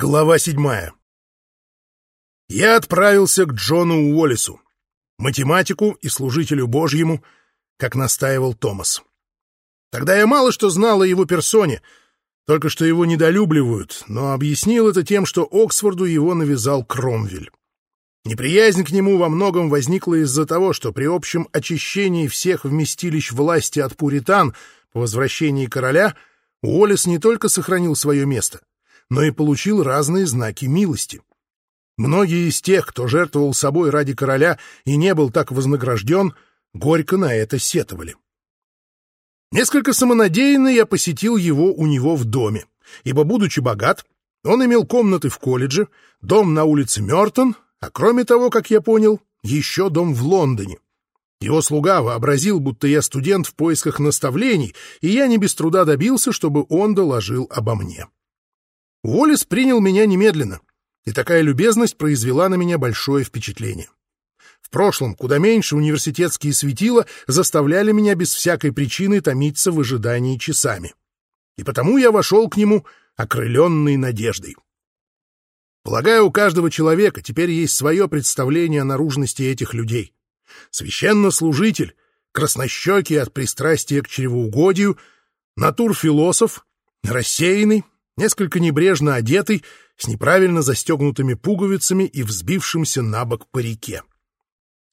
Глава седьмая. Я отправился к Джону Уоллесу, математику и служителю Божьему, как настаивал Томас. Тогда я мало что знал о его персоне, только что его недолюбливают, но объяснил это тем, что Оксфорду его навязал Кромвель. Неприязнь к нему во многом возникла из-за того, что при общем очищении всех вместилищ власти от пуритан по возвращении короля Уоллес не только сохранил свое место, но и получил разные знаки милости. Многие из тех, кто жертвовал собой ради короля и не был так вознагражден, горько на это сетовали. Несколько самонадеянно я посетил его у него в доме, ибо, будучи богат, он имел комнаты в колледже, дом на улице Мёртон, а кроме того, как я понял, еще дом в Лондоне. Его слуга вообразил, будто я студент в поисках наставлений, и я не без труда добился, чтобы он доложил обо мне. Уоллес принял меня немедленно, и такая любезность произвела на меня большое впечатление. В прошлом куда меньше университетские светила заставляли меня без всякой причины томиться в ожидании часами. И потому я вошел к нему, окрыленный надеждой. Полагаю, у каждого человека теперь есть свое представление о наружности этих людей. Священнослужитель, краснощекий от пристрастия к чревоугодию, натур-философ, рассеянный, несколько небрежно одетый, с неправильно застегнутыми пуговицами и взбившимся на бок парике.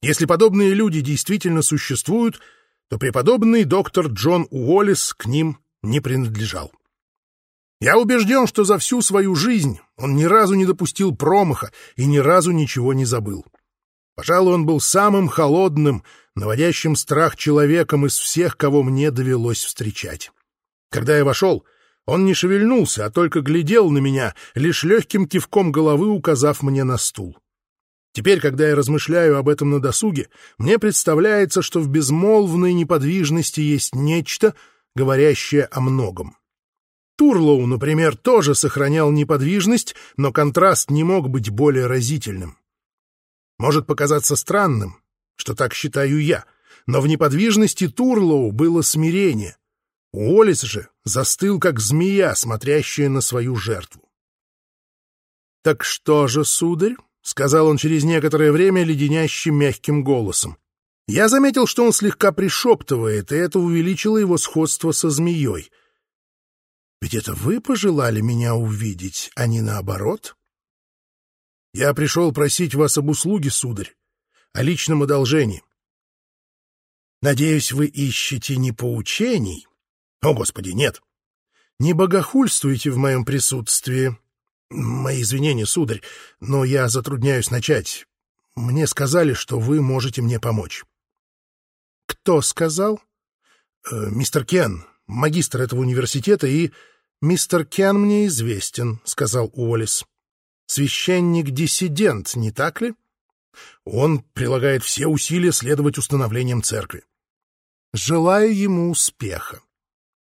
Если подобные люди действительно существуют, то преподобный доктор Джон Уоллес к ним не принадлежал. Я убежден, что за всю свою жизнь он ни разу не допустил промаха и ни разу ничего не забыл. Пожалуй, он был самым холодным, наводящим страх человеком из всех, кого мне довелось встречать. Когда я вошел, он не шевельнулся, а только глядел на меня, лишь легким кивком головы указав мне на стул. Теперь, когда я размышляю об этом на досуге, мне представляется, что в безмолвной неподвижности есть нечто, говорящее о многом. Турлоу, например, тоже сохранял неподвижность, но контраст не мог быть более разительным. Может показаться странным, что так считаю я, но в неподвижности Турлоу было смирение, Уоллес же застыл, как змея, смотрящая на свою жертву. — Так что же, сударь? — сказал он через некоторое время леденящим мягким голосом. Я заметил, что он слегка пришептывает, и это увеличило его сходство со змеей. Ведь это вы пожелали меня увидеть, а не наоборот? Я пришел просить вас об услуге, сударь, о личном одолжении. Надеюсь, вы ищете не поучений, о, Господи, нет! Не богохульствуйте в моем присутствии. Мои извинения, сударь, но я затрудняюсь начать. Мне сказали, что вы можете мне помочь. Кто сказал? Э, мистер Кен, магистр этого университета, и... Мистер Кен мне известен, сказал Уоллес. Священник-диссидент, не так ли? Он прилагает все усилия следовать установлениям церкви. Желаю ему успеха.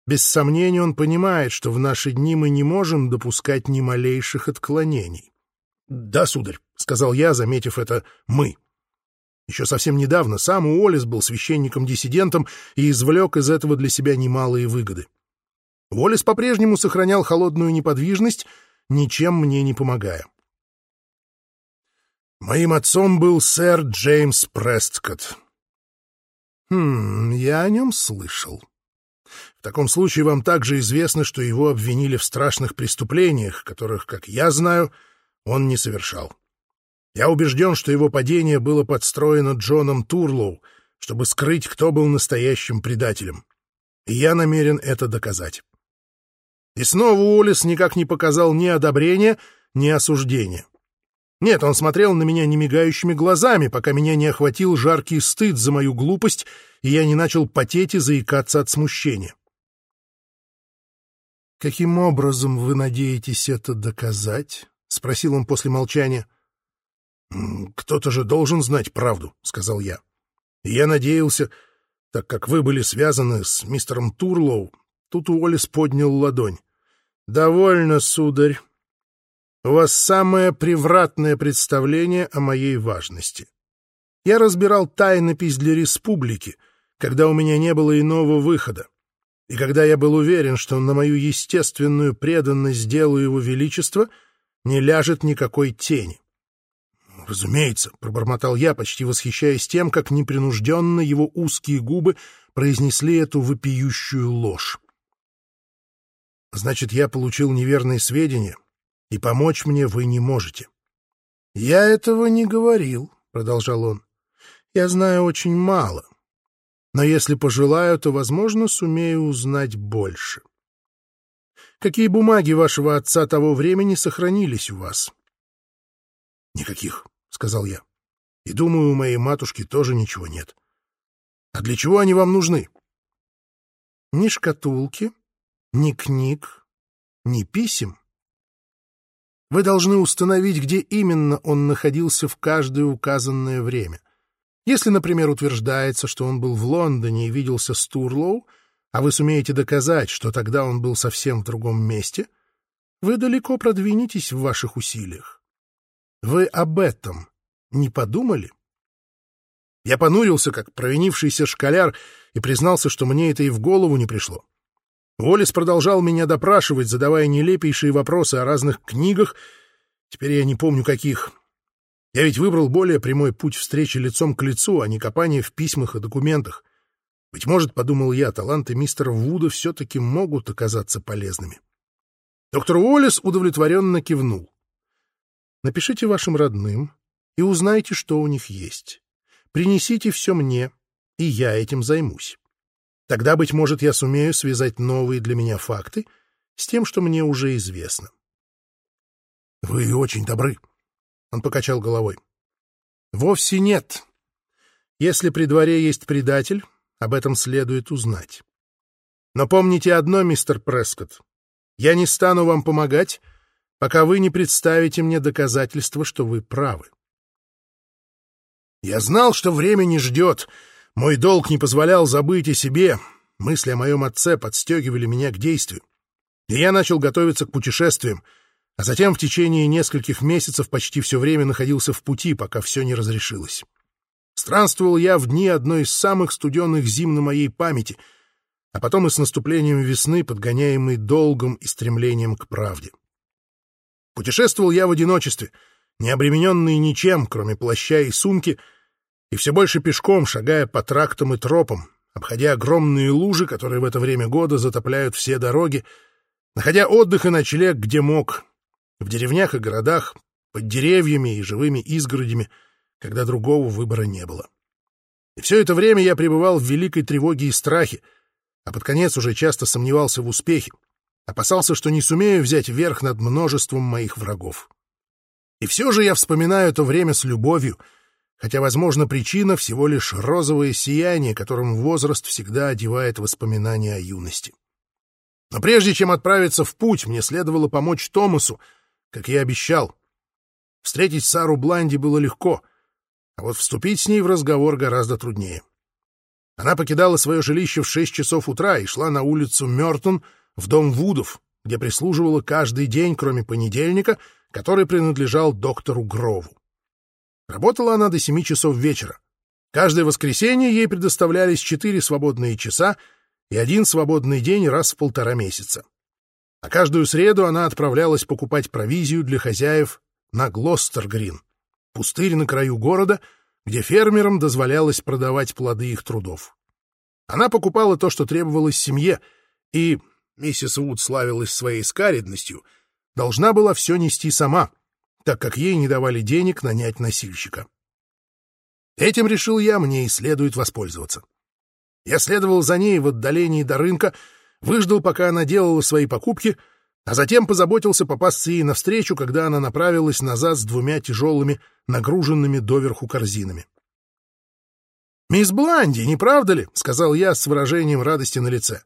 Без сомнения он понимает, что в наши дни мы не можем допускать ни малейших отклонений. — Да, сударь, — сказал я, заметив это «мы». Еще совсем недавно сам Уоллес был священником-диссидентом и извлек из этого для себя немалые выгоды. Уоллес по-прежнему сохранял холодную неподвижность, ничем мне не помогая. Моим отцом был сэр Джеймс Престкотт. Хм, я о нем слышал. В таком случае вам также известно, что его обвинили в страшных преступлениях, которых, как я знаю, он не совершал. Я убежден, что его падение было подстроено Джоном Турлоу, чтобы скрыть, кто был настоящим предателем. И я намерен это доказать. И снова Уоллес никак не показал ни одобрения, ни осуждения. Нет, он смотрел на меня немигающими глазами, пока меня не охватил жаркий стыд за мою глупость, и я не начал потеть и заикаться от смущения. «Каким образом вы надеетесь это доказать?» — спросил он после молчания. «Кто-то же должен знать правду», — сказал я. И я надеялся, так как вы были связаны с мистером Турлоу, тут Уоллес поднял ладонь. «Довольно, сударь. У вас самое превратное представление о моей важности. Я разбирал тайнопись для республики, когда у меня не было иного выхода, и когда я был уверен, что на мою естественную преданность делу его величества не ляжет никакой тени. «Разумеется», — пробормотал я, почти восхищаясь тем, как непринужденно его узкие губы произнесли эту вопиющую ложь. «Значит, я получил неверные сведения, и помочь мне вы не можете». «Я этого не говорил», — продолжал он. «Я знаю очень мало, но если пожелаю, то, возможно, сумею узнать больше. Какие бумаги вашего отца того времени сохранились у вас?» «Никаких», — сказал я. «И думаю, у моей матушки тоже ничего нет. А для чего они вам нужны?» «Ни шкатулки, ни книг, ни писем. Вы должны установить, где именно он находился в каждое указанное время. Если, например, утверждается, что он был в Лондоне и виделся с Турлоу, а вы сумеете доказать, что тогда он был совсем в другом месте, вы далеко продвинетесь в ваших усилиях. Вы об этом не подумали? Я понурился, как провинившийся школяр, и признался, что мне это и в голову не пришло. Уоллес продолжал меня допрашивать, задавая нелепейшие вопросы о разных книгах, теперь я не помню каких. Я ведь выбрал более прямой путь встречи лицом к лицу, а не копание в письмах и документах. Быть может, подумал я, таланты мистера Вуда все-таки могут оказаться полезными. Доктор Уоллес удовлетворенно кивнул. Напишите вашим родным и узнайте, что у них есть. Принесите все мне, и я этим займусь. Тогда, быть может, я сумею связать новые для меня факты с тем, что мне уже известно. — Вы очень добры, — он покачал головой. — Вовсе нет. Если при дворе есть предатель, об этом следует узнать. Но помните одно, мистер Прескотт. Я не стану вам помогать, пока вы не представите мне доказательства, что вы правы. Я знал, что время не ждет. Мой долг не позволял забыть о себе. Мысли о моем отце подстегивали меня к действию. И я начал готовиться к путешествиям, а затем в течение нескольких месяцев почти все время находился в пути, пока все не разрешилось. Странствовал я в дни одной из самых студенных зим на моей памяти, а потом и с наступлением весны, подгоняемый долгом и стремлением к правде. Путешествовал я в одиночестве, не обремененный ничем, кроме плаща и сумки, и все больше пешком, шагая по трактам и тропам, обходя огромные лужи, которые в это время года затопляют все дороги, находя отдых и ночлег, где мог, в деревнях и городах, под деревьями и живыми изгородями, когда другого выбора не было. И все это время я пребывал в великой тревоге и страхе, а под конец уже часто сомневался в успехе, опасался, что не сумею взять верх над множеством моих врагов. И все же я вспоминаю то время с любовью, хотя, возможно, причина всего лишь розовое сияние, которым возраст всегда одевает воспоминания о юности. Но прежде чем отправиться в путь, мне следовало помочь Томасу, как я обещал. Встретить Сару Бланди было легко, а вот вступить с ней в разговор гораздо труднее. Она покидала свое жилище в шесть часов утра и шла на улицу Мертон в дом Вудов, где прислуживала каждый день, кроме понедельника, который принадлежал доктору Грову. Работала она до семи часов вечера. Каждое воскресенье ей предоставлялись четыре свободные часа и один свободный день раз в полтора месяца. А каждую среду она отправлялась покупать провизию для хозяев на Глостергрин, пустырь на краю города, где фермерам дозволялось продавать плоды их трудов. Она покупала то, что требовалось семье, и, миссис Вуд славилась своей скаридностью, должна была все нести сама, так как ей не давали денег нанять носильщика. Этим, решил я, мне и следует воспользоваться. Я следовал за ней в отдалении до рынка, выждал, пока она делала свои покупки, а затем позаботился попасться ей навстречу, когда она направилась назад с двумя тяжелыми, нагруженными доверху корзинами. «Мисс Бланди, не правда ли?» — сказал я с выражением радости на лице.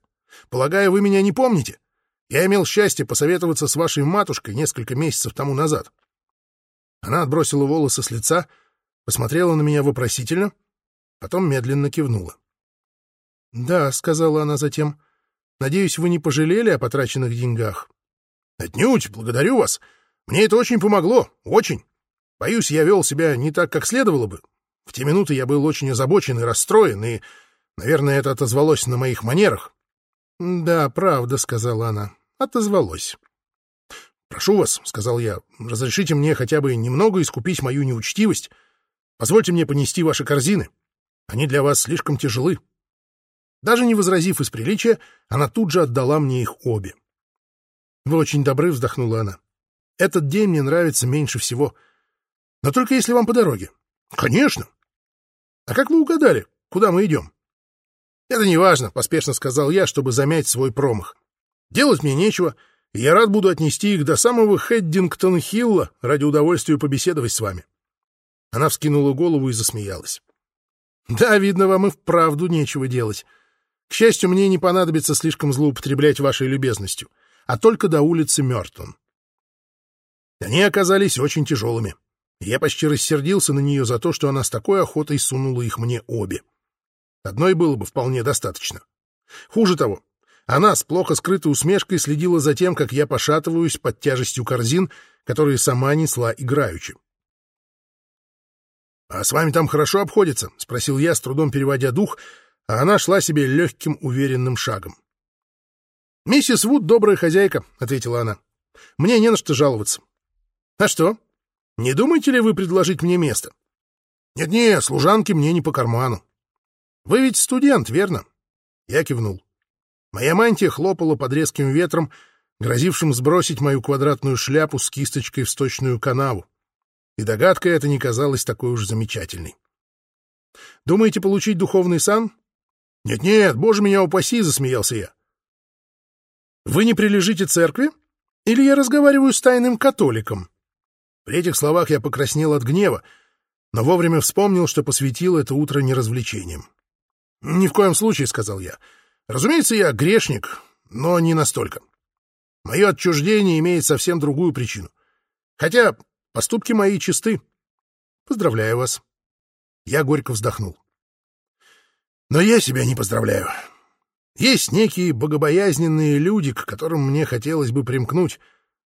«Полагаю, вы меня не помните? Я имел счастье посоветоваться с вашей матушкой несколько месяцев тому назад». Она отбросила волосы с лица, посмотрела на меня вопросительно, потом медленно кивнула. «Да», — сказала она затем, — «надеюсь, вы не пожалели о потраченных деньгах?» «Отнюдь, благодарю вас. Мне это очень помогло, очень. Боюсь, я вел себя не так, как следовало бы. В те минуты я был очень озабочен и расстроен, и, наверное, это отозвалось на моих манерах». «Да, правда», — сказала она, — «отозвалось». «Прошу вас», — сказал я, — «разрешите мне хотя бы немного искупить мою неучтивость. Позвольте мне понести ваши корзины. Они для вас слишком тяжелы». Даже не возразив из приличия, она тут же отдала мне их обе. «Вы очень добры», — вздохнула она. «Этот день мне нравится меньше всего. Но только если вам по дороге». «Конечно». «А как вы угадали, куда мы идем?» «Это не важно», — поспешно сказал я, чтобы замять свой промах. «Делать мне нечего, и я рад буду отнести их до самого Хэддингтон-Хилла ради удовольствия побеседовать с вами». Она вскинула голову и засмеялась. «Да, видно, вам и вправду нечего делать. К счастью, мне не понадобится слишком злоупотреблять вашей любезностью, а только до улицы Мёртон». Они оказались очень тяжелыми. Я почти рассердился на нее за то, что она с такой охотой сунула их мне обе. Одной было бы вполне достаточно. Хуже того, она с плохо скрытой усмешкой следила за тем, как я пошатываюсь под тяжестью корзин, которые сама несла играючи. «А с вами там хорошо обходится?» — спросил я, с трудом переводя дух, а она шла себе легким, уверенным шагом. «Миссис Вуд — добрая хозяйка», — ответила она. «Мне не на что жаловаться». «А что? Не думаете ли вы предложить мне место?» «Нет-нет, служанки мне не по карману». Вы ведь студент, верно? Я кивнул. Моя мантия хлопала под резким ветром, грозившим сбросить мою квадратную шляпу с кисточкой в сточную канаву. И догадка эта не казалась такой уж замечательной. Думаете получить духовный сан? Нет-нет, боже меня упаси, засмеялся я. Вы не прилежите церкви? Или я разговариваю с тайным католиком? При этих словах я покраснел от гнева, но вовремя вспомнил, что посвятил это утро неразвлечениям. «Ни в коем случае», — сказал я. «Разумеется, я грешник, но не настолько. Мое отчуждение имеет совсем другую причину. Хотя поступки мои чисты. Поздравляю вас». Я горько вздохнул. «Но я себя не поздравляю. Есть некие богобоязненные люди, к которым мне хотелось бы примкнуть,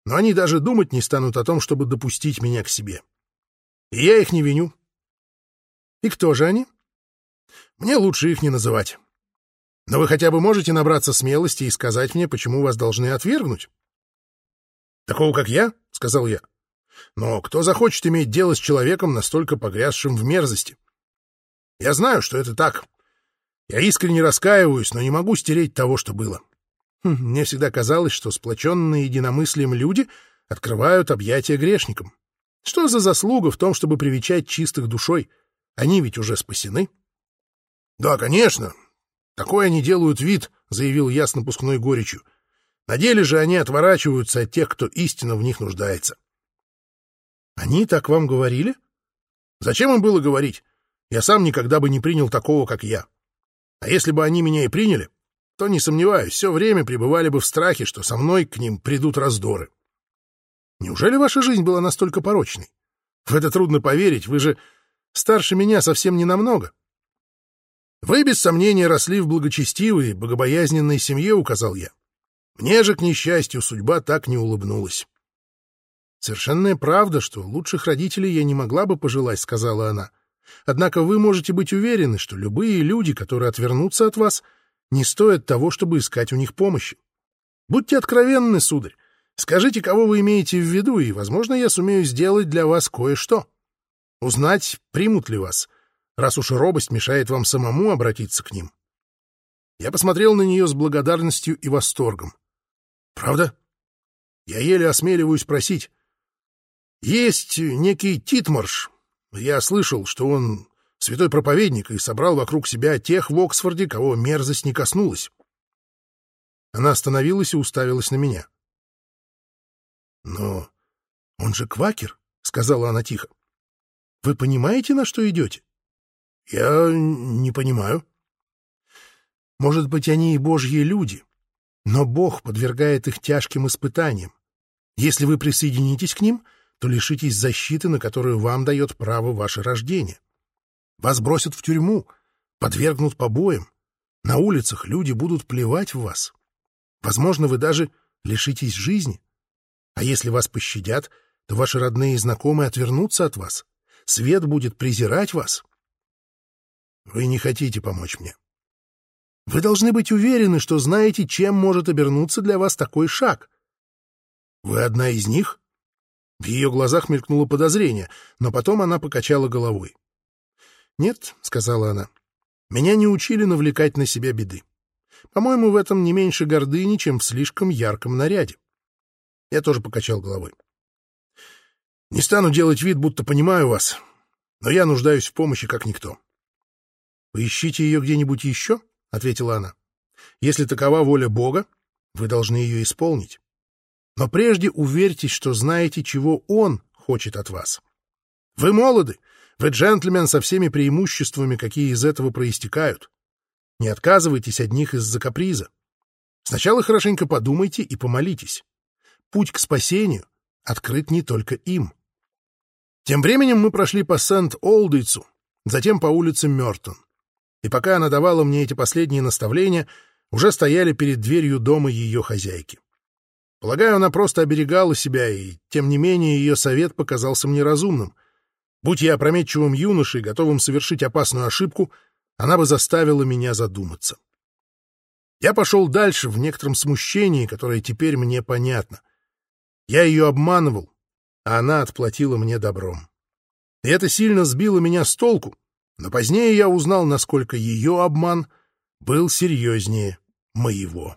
но они даже думать не станут о том, чтобы допустить меня к себе. И я их не виню». «И кто же они?» Мне лучше их не называть. Но вы хотя бы можете набраться смелости и сказать мне, почему вас должны отвергнуть? — Такого, как я? — сказал я. — Но кто захочет иметь дело с человеком, настолько погрязшим в мерзости? Я знаю, что это так. Я искренне раскаиваюсь, но не могу стереть того, что было. Хм, мне всегда казалось, что сплоченные единомыслием люди открывают объятия грешникам. Что за заслуга в том, чтобы привечать чистых душой? Они ведь уже спасены. — «Да, конечно. Такое они делают вид», — заявил я с напускной горечью. «На деле же они отворачиваются от тех, кто истинно в них нуждается». «Они так вам говорили?» «Зачем им было говорить? Я сам никогда бы не принял такого, как я. А если бы они меня и приняли, то, не сомневаюсь, все время пребывали бы в страхе, что со мной к ним придут раздоры. Неужели ваша жизнь была настолько порочной? В это трудно поверить, вы же старше меня совсем не намного. Вы, без сомнения, росли в благочестивой, богобоязненной семье, указал я. Мне же, к несчастью, судьба так не улыбнулась. Совершенная правда, что лучших родителей я не могла бы пожелать, сказала она. Однако вы можете быть уверены, что любые люди, которые отвернутся от вас, не стоят того, чтобы искать у них помощи. Будьте откровенны, сударь. Скажите, кого вы имеете в виду, и, возможно, я сумею сделать для вас кое-что. Узнать, примут ли вас, раз уж робость мешает вам самому обратиться к ним. Я посмотрел на нее с благодарностью и восторгом. Правда? Я еле осмеливаюсь просить. Есть некий Титмарш. Я слышал, что он святой проповедник и собрал вокруг себя тех в Оксфорде, кого мерзость не коснулась. Она остановилась и уставилась на меня. «Но он же квакер», — сказала она тихо. «Вы понимаете, на что идете?» Я не понимаю. Может быть, они и божьи люди, но Бог подвергает их тяжким испытаниям. Если вы присоединитесь к ним, то лишитесь защиты, на которую вам дает право ваше рождение. Вас бросят в тюрьму, подвергнут побоям. На улицах люди будут плевать в вас. Возможно, вы даже лишитесь жизни. А если вас пощадят, то ваши родные и знакомые отвернутся от вас. Свет будет презирать вас. Вы не хотите помочь мне. Вы должны быть уверены, что знаете, чем может обернуться для вас такой шаг. Вы одна из них? В ее глазах мелькнуло подозрение, но потом она покачала головой. «Нет», — сказала она, — «меня не учили навлекать на себя беды. По-моему, в этом не меньше гордыни, чем в слишком ярком наряде». Я тоже покачал головой. «Не стану делать вид, будто понимаю вас, но я нуждаюсь в помощи как никто». «Поищите ее где-нибудь еще?» — ответила она. «Если такова воля Бога, вы должны ее исполнить. Но прежде уверьтесь, что знаете, чего Он хочет от вас. Вы молоды, вы джентльмен со всеми преимуществами, какие из этого проистекают. Не отказывайтесь от них из-за каприза. Сначала хорошенько подумайте и помолитесь. Путь к спасению открыт не только им. Тем временем мы прошли по Сент-Олдейцу, затем по улице Мёртон. И пока она давала мне эти последние наставления, уже стояли перед дверью дома ее хозяйки. Полагаю, она просто оберегала себя, и, тем не менее, ее совет показался мне разумным. Будь я опрометчивым юношей, готовым совершить опасную ошибку, она бы заставила меня задуматься. Я пошел дальше в некотором смущении, которое теперь мне понятно. Я ее обманывал, а она отплатила мне добром. И это сильно сбило меня с толку, но позднее я узнал, насколько ее обман был серьезнее моего.